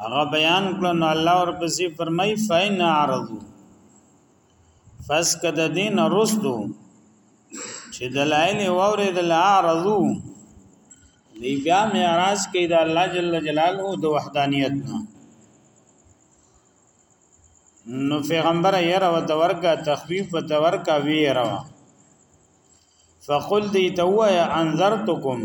هغه بیان کړو نو الله ورپسې فرمای فین عرضو فس کد دین رستو چې دلایل ووري د عرضو دی بیا معراج کې د الله جل جلاله د وحدانیت نه نو پیغمبر یې راو د ورکا تخفیف او د ورکا وی راو فقل دی تو یا انذرتکم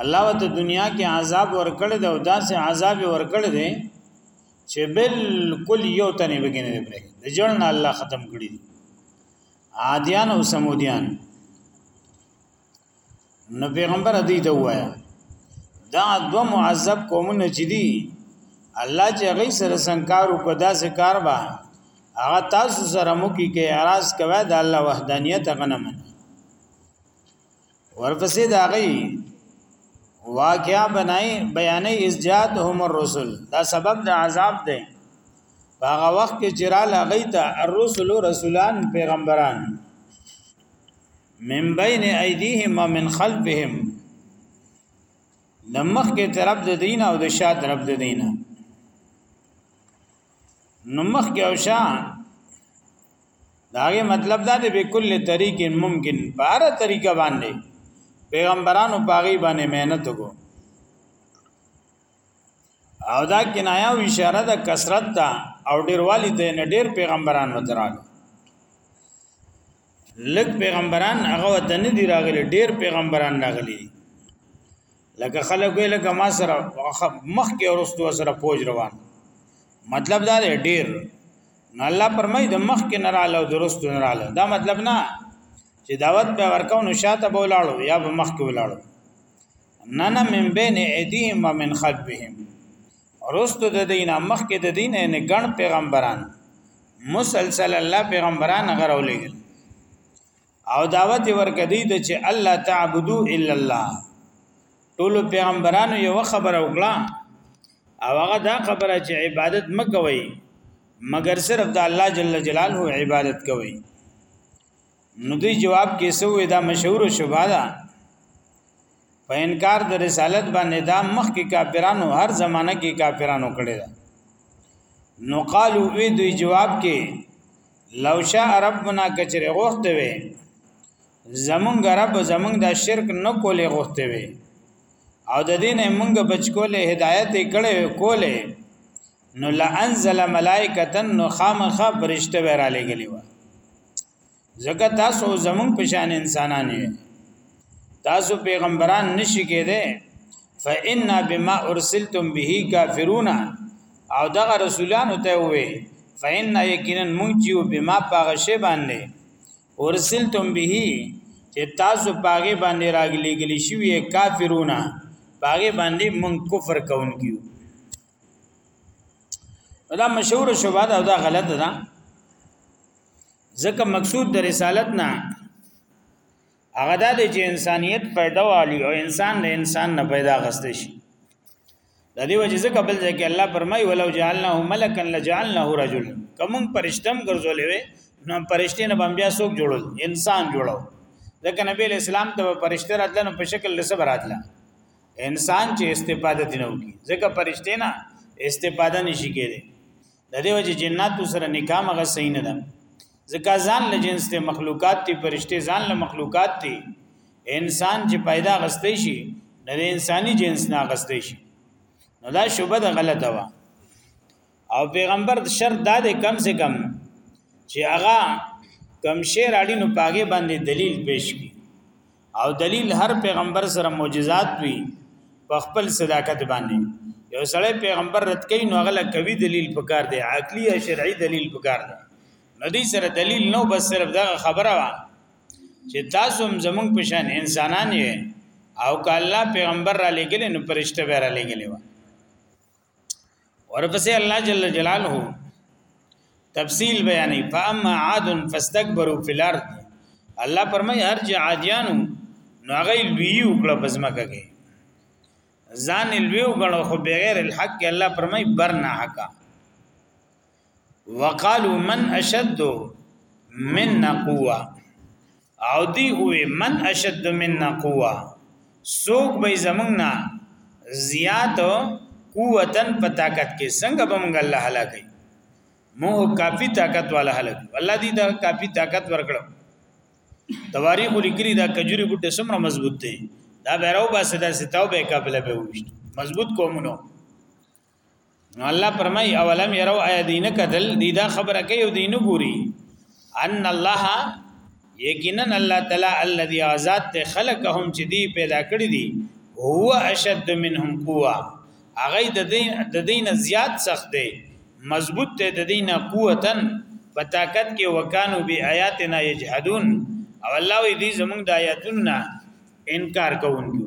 الله وت دنیا کې عذاب ورکړ دی او داسې عذاب ورکړ دی چې بالکل یو تنه بګینه دی پرې د جړ نه الله ختم کړی دی عادیان او سمودیان نو پیغمبر دې ته وایا دا دو معذب قومونه چې دي الله چې غي سره سنکار او کدا سه کار با هغه تاسو سره مو کې کې اعتراض کوي د الله وحدانیت غنمن ورپسې دا غي واقعا بنای بیانې ازجاد هم الرسل دا سبب د عذاب دی هغه وخت کې چې را لغی ته الرسل رسولان پیغمبران من بین ایدیهم و من خلفهم د مخ کې طرف د دین او د شا طرف د دینه نو مخ کې او شا داغه مطلب دا دی به کل طریق ممکن بار طریقه باندې پیغمبرانو پاغي باندې مهنت وکړو او دا کنایا او اشاره د کثرت ته او ډیروالی ته نه ډیر پیغمبران وترال لک پیغمبران هغه ته نه دی راغلي ډیر پیغمبران راغلي لکه خلک وی لکه ما سره مخ کې ورستو سره پوج روان مطلب دا دی ډیر نو الله پرمای د مخ کې نراله او درست نراله دا مطلب نه چې دعوت به ورکاو نو شاته به ولاړو یا به مخ کې ولاړو نه نه من بین ایدیهم و من خلفهم رستو د دینه مخ کې د دینه نه ګڼ پیغمبران مسلسل الله پیغمبران غرولېږي او دعوت ورکدی د چې الله تعبدو الا الله ټول پیغمبرانو یو خبره وکړه او هغه دا خبره چې عبادت مکوي مگر صرف د الله جل جلاله عبادت کوي نو دی جواب کې سوې دا مشهور شوبه ده په انکار د رسالت باندې دا مخ کې کافرانو هر زمانہ کې کافرانو کړي ده نو قالو وی دوی جواب کې لو شاء ربنا کچره غوښته وي زمونږ رب زمونږ دا شرک نه کولې غوښته وي او د دینه مونږ بچکولې هدایت کړي کولې نو لانزل ملائکتن نو خامخ برشته ورا لګلی و زګه تاسو زمون پشان انسانان یې تاسو پیغمبران نشی کېده فإنا بما ارسلتم به کافرون او دغه رسولانو ته وې فإنا یقینا مونږ چې بما پاغه شی باندې ارسلتم به چې تاسو پاغه باندې راغلي غلي شوی کافرون پاغه باندې مونږ کفر کوونکیو دا مشهور شوبه دا, دا غلط ده ځکه مقصود د رسالت نه هغه دا دی چې انسانیت پیدا والی او انسان د انسان نه پیدا غسته شي د دې وجه ځکه بل ځای کې الله فرمایي ولو جعلناه ملکا لجعلناه رجل کوم پرشتم ګرځولې وي نو پرشتي نه بیا څوک جوړول انسان جوړو ځکه نبی اسلام ته پرشته راتلنو په شکل لسه براتله انسان چې استفاده دینو کی ځکه پرشته نه استفاده نشي کېږي د دې وجه جنات سره نکاح مغه صحیح نه ده ځکه ځان له جنس ته مخلوقات دي پرشته ځان له مخلوقات دي انسان چې پیدا غستې شي نه د انساني جنس نه غستې شي نو دا شوبه د غلطه و او پیغمبر شرط دا دی کم سے کم چې هغه کم شعر اړینو پاګې باندې دلیل پیش کړي او دلیل هر پیغمبر سره معجزات وی په خپل صداقت باندې یو سړی پیغمبر رد کین نو غل کوي دلیل پکار دی عقلی او شرعي دلیل پکار دی نو دې سره دلیل نو بس صرف دا خبره وا چې تاسو هم زمونږ په شان انسانان یې او کله پیغمبر را لګل نو پرشته به را لګلې و ورپسې الله جل جلاله تفصیل بیانې فاما عاد فاستكبروا في الارض الله پرمای هر چې عادیانو نو هغه لوی وکړه پزماکه کې ځان لوی وګڼو خو بغیر الحق الله پرمای برنا حقا وقالو من اشد من قوه او دی وی من اشد من قوه سوق به زمنګ نه زیات قوتن په طاقت کې څنګه به موږ الله هلاکي مو کافی طاقت والا هلاک الله دې دا کافی طاقت ورکړو تواری خو لیکلی دا کجوري بوټه سمره مضبوط دی دا بیرو باسه دا ستاو به قابل به وښت مضبوط کومونو نو الله فرمای اولم يروا اي دین قتل دی دا خبره کوي او دین ګوري ان الله یقینا الله تعالی الذي ازاد ته خلقهم چې دی پیدا کړی دی هو اشد منهم قوه هغه د دین د دین زیات سخت دی مضبوط ته د دین قوتن په طاقت کې وکانو بی آیاتنا یجحدون او الله وی دی زمونږ د آیاتونو انکار کوونکو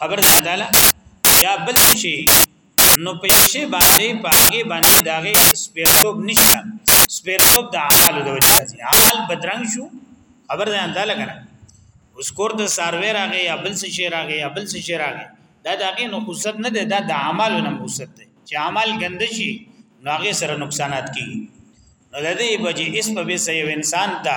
خبر ساتاله یا بل شي نو په یو شی باندې پاګې باندې داغه سپیرتوب نشته سپیرتوب د اعمال د وجه راځي اعمال بدرنګ شو خبر ده انده لګنه اوس کور د ساروی راغی یا بل څه شي راغی یا بل څه شي راغی دا داغه نو خصوصت نه ده دا د اعمالو نه خصوصت ده چې اعمال ګنده شي نو هغه سره نقصانات کیږي نو د دې بجې اسم به سې انسان ته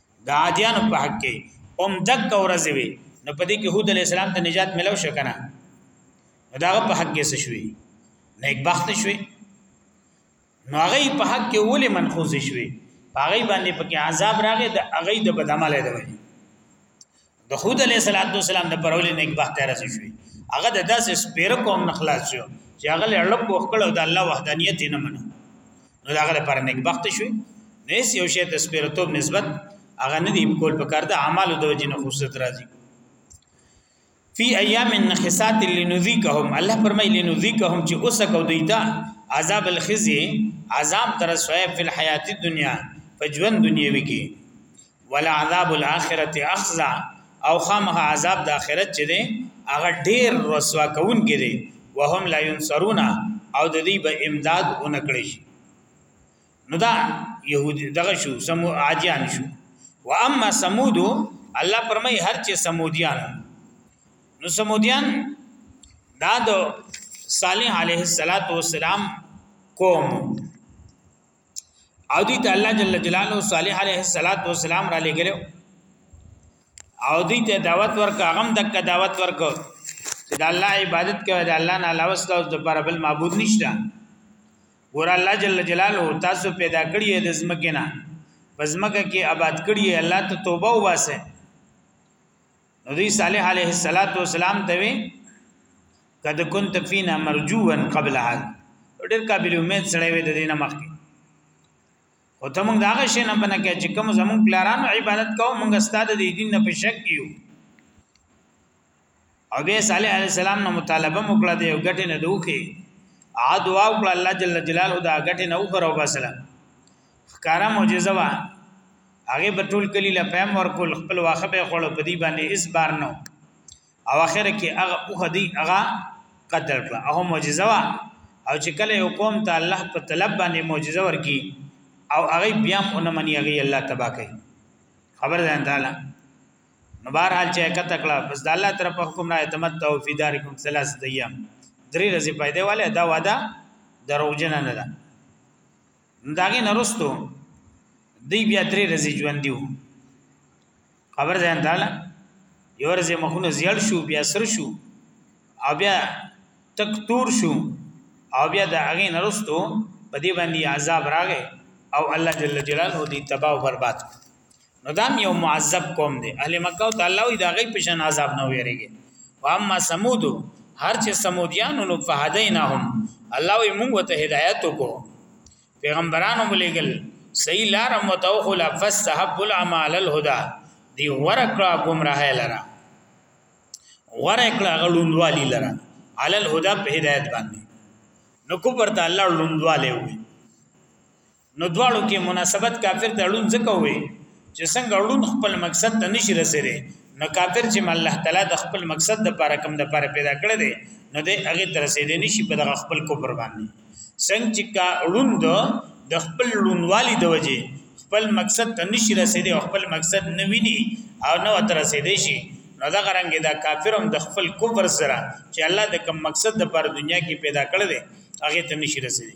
د عادیانو په حق کې هم دک ورځ وي نو په دې کې هود علی السلام ته نجات ملو شو کنه دا په حق کې څه شوي نیک بخت شوي نو هغه په حق کې ولې منخوز شوي هغه باندې پکې عذاب راغی د هغه د بدعمله دی د خود علیه السلام د پرولې نه بحث تر رسې شوی هغه د داسې سپیره قوم نه خلاص شو چې هغه لړب وکړ او د الله وحدانیت نه منو نو دا هغه پر نیک بخت شو نه یو شی د سپیرتوب نسبت هغه نه دی کول په کار د اعمالو د وجې نه خصوصیت راځي فی ایام النحسات لنذیکهم الله فرمای لنذیکهم چې اوسکو دیتا عذاب الخزي عذاب تر سوی فی الحیات الدنیا فجوان دنیوی کې ولا عذاب الاخرت اخزا او خامخ عذاب د اخرت چې دی هغه ډیر رسوا کون کې دی وهم لا ينصرون او د دې به امداد اونکړي شي نو دا يهود دغه شو سمو عادیان شو و اما سمود الله پرمای هر چې سمودیان نو سمودیان دا د صالح علیه السلام قوم او دوی ته الله جل جلاله صالح علیه السلام را لګلو او دوی ته دعوت ورک هغه دک دعوت ورک چې د الله عبادت کوي د الله نه علاوه ستاسو د پر بل معبود نشته ګور الله جل جلاله تاسو پیدا کړی د زمکه نه پزمکه کې آباد کړی الله ته توبه وباسه نو دی صالح علیه السلام ته وی قد كنت فينا مرجوا قبل هذا ډېر قابل امید سره وی د دینه مخکې او ته موږ داغه شی نه بنه کې چې کوم زموږ پلارانو عبادت کوو موږ استاد د دین نه پښک یو او به صالح علی السلام نو مطالبه وکړه دی او غټه نه دوخي ا دعا وکړه الله جل جلاله دا غټه نه وکړو بسلام خکارا معجزه وا هغه به ټول کلی له پام ورکول خپل واخه به خړو په دی باندې اس بار نو او اخر کې هغه او خدي هغه قتل کړه هغه معجزه وا او چې کله یو قوم ته الله په طلب باندې معجزه ورکی او هغه بیا هم نه منی هغه الله تبا کوي خبر ده تعالی نو بهر حال چې کته کړه بس د الله طرف حکم را اعتماد تو فی دارکم ثلاث ایام درې ورځې پیدا والے دا وعده دروغجن نه ده داګه نرستو دی بیا درې ورځې ژوند دیو خبر ځان تعالی یو ورځې مخونه زیړ شو بیا سر شو او بیا تک تور شو او بیا د هغه نرستو په دې باندې عذاب راغې او الله جل جلاله دې تباہ او برباد کړ نو دا یو معذب قوم دی اهل مکه او تعالی وی دا غي په شان عذاب نه ویریږي واما سمود هر چې سمودیان نو فهدینهم الله وی موږ ته هدایت کو پیغمبرانو ملګل صحیح لار مو ته خو لا فسحب العمل الهدى دی ورکړه گمراه لرا ورکړه غلوندوالی لرا علی الهدى په هدایت باندې نو کو پرته الله لوندواله وی نو دواړو کې مناسبت کافر ته اړون ځکه وي چې څنګه اړون خپل مقصد ته نشي رسیدي نو کافر چې الله تعالی د خپل مقصد د لپاره کوم د لپاره پیدا کړی دی نو د هغه تر رسیدي نشي په دغه خپل کفر باندې څنګه چې کا اړون دو د خپل لونوالي د وجه خپل مقصد ته نشي رسیدي او خپل مقصد نه ویني او نو تر رسیدي شي نو دا غرنګ دا کافرم د خپل کفر سره چې الله د کوم مقصد د پر دنیا کې پیدا کړل دی هغه ته نشي رسیدي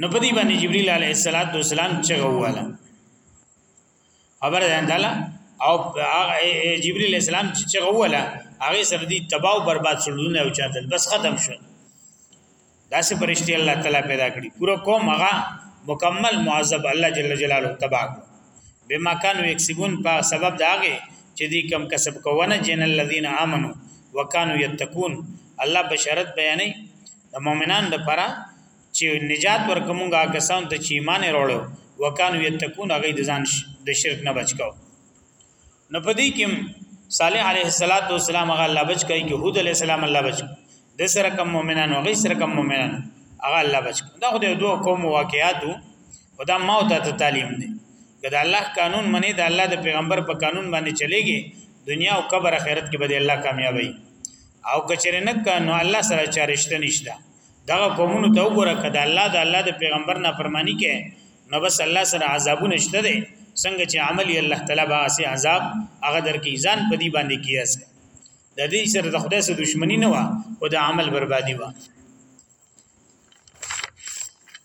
نو په دې باندې جبريل عليه السلام چغواله خبر ده تعالی او جبريل عليه السلام چې چغواله هغه سره دي تباہ او برباد شولونه او چاتل بس ختم شو داسې پرشتي الله تعالی پیدا کړی پورا قوم هغه مکمل معذب الله جل جلاله تباہ کړ بما كانوا يكسبون په سبب داغه چې دې کم کسب کوونه جن الذين امنوا وکانو یتقون الله بشارت بیانې د مؤمنان لپاره چې نجات ورکومږه کسان ته چې ایمان وروړو وکانو یتقون هغه د ځان د شرک نه بچکاو نو په دې کې صالح علیه السلام هغه الله بچ کوي چې هود علیه السلام الله بچ د سره کوم مؤمنان او غیر سره کوم مؤمنان هغه الله بچ دا خو د دوه قوم واقعاتو خدا ما او ته تعلیم دی کله الله قانون منی دا الله د پیغمبر په قانون باندې چلےږي دنیا او قبر اخرت کې به الله کامیابی او کچره نه کنو الله سره چارشته نشته دغه قومونو ته وګوره کده الله د الله د پیغمبر نه فرمانی کې نو بس الله سره عذابونه شته دي څنګه چې عملی الله تعالی به سي عذاب هغه در کې ځان په دې باندې کیاس د دې سره د خدای سره دښمنی نه و او د عمل بربادي و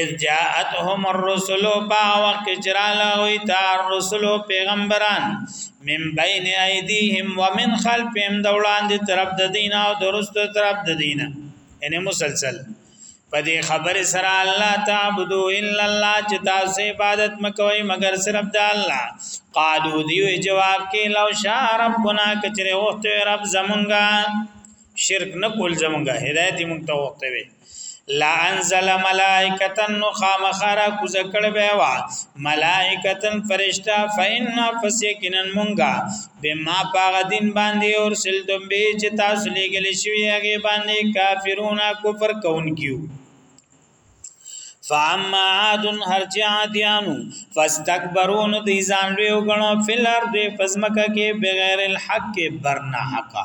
اذ جاءتهم الرسل با وقت چرال وی تار رسل پیغمبران من بین ایدیهم ومن خلفهم دولان دی طرف د دین او درست طرف د دین یعنی مسلسل په دې خبر سره الله تعبدو الا الله چې تاسو عبادت مکوئ مگر صرف د الله قالو دی جواب کې لو شاء ربنا کچره وخت رب زمونږه شرک نه کول زمونږه هدایت مونږ ته وخت وي لا انزل ملائکتن نو خامخارا کوزه کړ به وا ملائکتن فرشتہ فإنا فسیکنن مونږه بما پاغ دین باندې اور سل تم به چې تاسو لګل شوی هغه باندې کافرون کفر کونکیو فاما عاد هرچا عادیانو فاستكبرون دی ځان لوی وګڼو فل ارض پزمکه کې بغیر الحق برنا حقا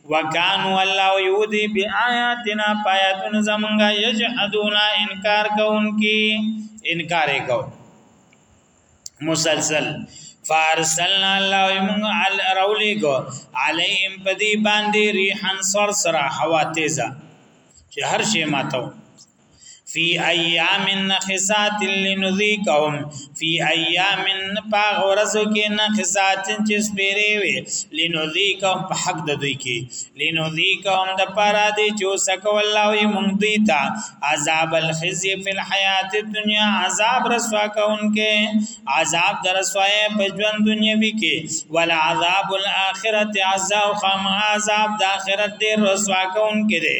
وکانو الله یودی بی آیاتنا پایتون زمنګا یجحدونا انکار کوونکی انکار کو مسلسل فارسلنا الله یمن عل رولی کو علیهم پدی باندې ریحان سر سرا هوا تیزه چې هر شی ماتو فی ایام نخسات لنذیقهم فی ایام پاغ ورځو کې نخسات چې سپیری وي لنذیقهم په حق د دوی کې لنذیقهم د پارا دی چې سکو الله یې مونږ دوی ته عذاب الخزي فی الحیات الدنیا عذاب رسوا کونکې عذاب در رسوای په ژوند دنیوي کې ول عذاب الاخرت عذاب خام عذاب د اخرت ډیر رسوا کونکې دی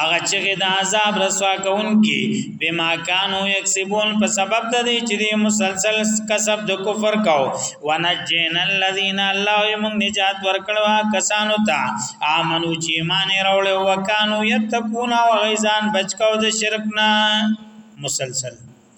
هغه چې د عذاب رسوا کون کې بما کانو یکسبون په سبب د دې چې مسلسل کسب د کفر کاو ونجین الذین الله یمن نجات ورکړو کسانو ته امنو چې ایمان راوړل او کانو یتقون او غیزان بچکاو د شرک نه مسلسل